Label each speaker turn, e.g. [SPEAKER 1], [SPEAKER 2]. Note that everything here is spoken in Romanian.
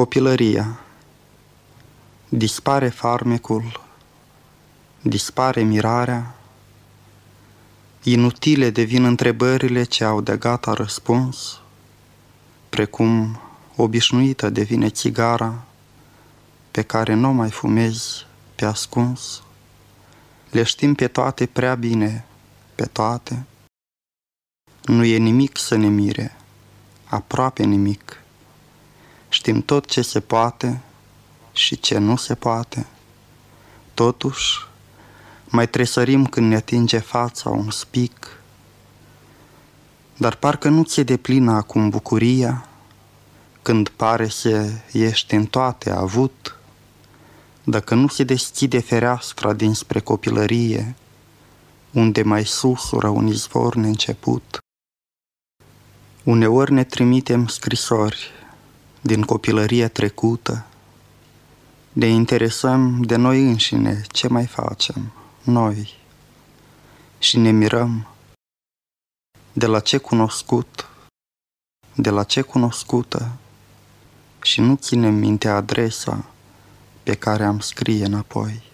[SPEAKER 1] Copilăria Dispare farmecul, dispare mirarea, inutile devin întrebările ce au de gata răspuns, precum obișnuită devine țigara pe care nu mai fumezi pe ascuns. Le știm pe toate prea bine, pe toate. Nu e nimic să ne mire, aproape nimic. Știm tot ce se poate și ce nu se poate. Totuși, mai tresărim când ne atinge fața un spic. Dar parcă nu ți-e de plină acum bucuria, când pare să ești în toate avut, dacă nu se deschide fereastra dinspre copilărie, unde mai susură un izvor neînceput. Uneori ne trimitem scrisori din copilărie trecută, ne interesăm de noi înșine ce mai facem, noi, și ne mirăm de la ce cunoscut, de la ce cunoscută, și nu ținem minte adresa pe care am scrie înapoi.